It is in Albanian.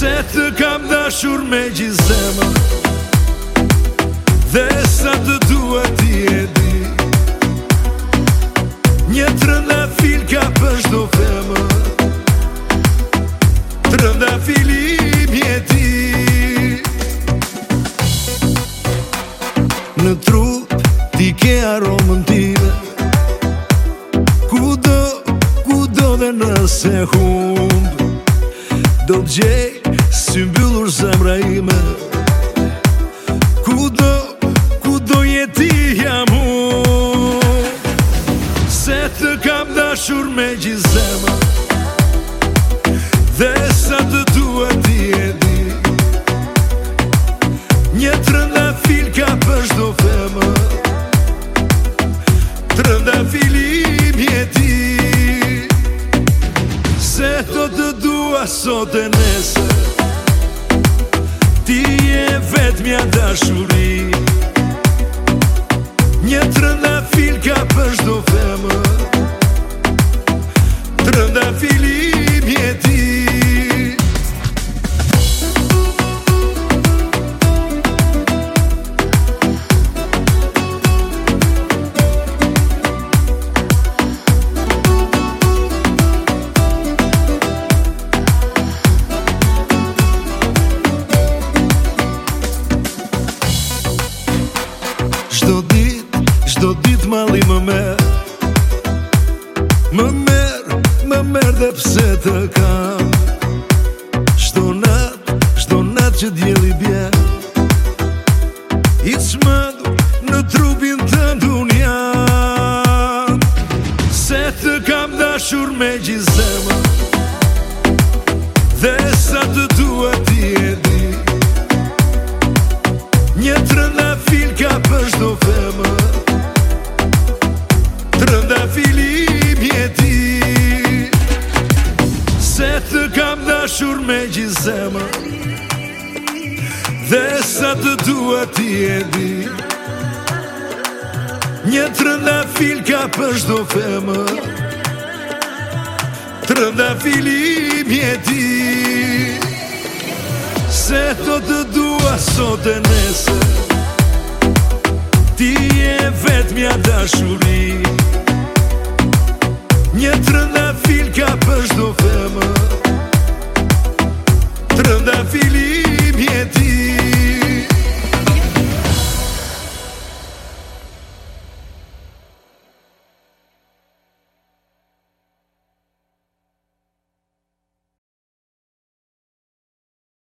Se të kam dashur me gjizema Dhe sa të dua ti e di Një të rënda fil ka pështu femë Të rënda je ti Në tru ti ke aromën time Kudo, kudo dhe nëse hum Do të gjej Si mbyllur zemra ime Kudo, kudo jeti jam u Se të kam dashur me gjithë zemra Dhe sa të dua ti e di Një të rënda fil ka për shdo femë Të rënda filim jeti Se të të dua sot e nesë vetë dashuri Një të rëna fil ka pështof të kam Shto nat, shto nat që djeli bje I të shmëdu në trupin të dunja Se të kam dashur me gjizema Dhe sa të duhet ti se të kam dashur me gjithë zemër Dhe sa të dua ti e di Një të rënda fil ka për shdo femë Të rënda i mjeti Se të të dua sot e nese Ti e vetë mja dhe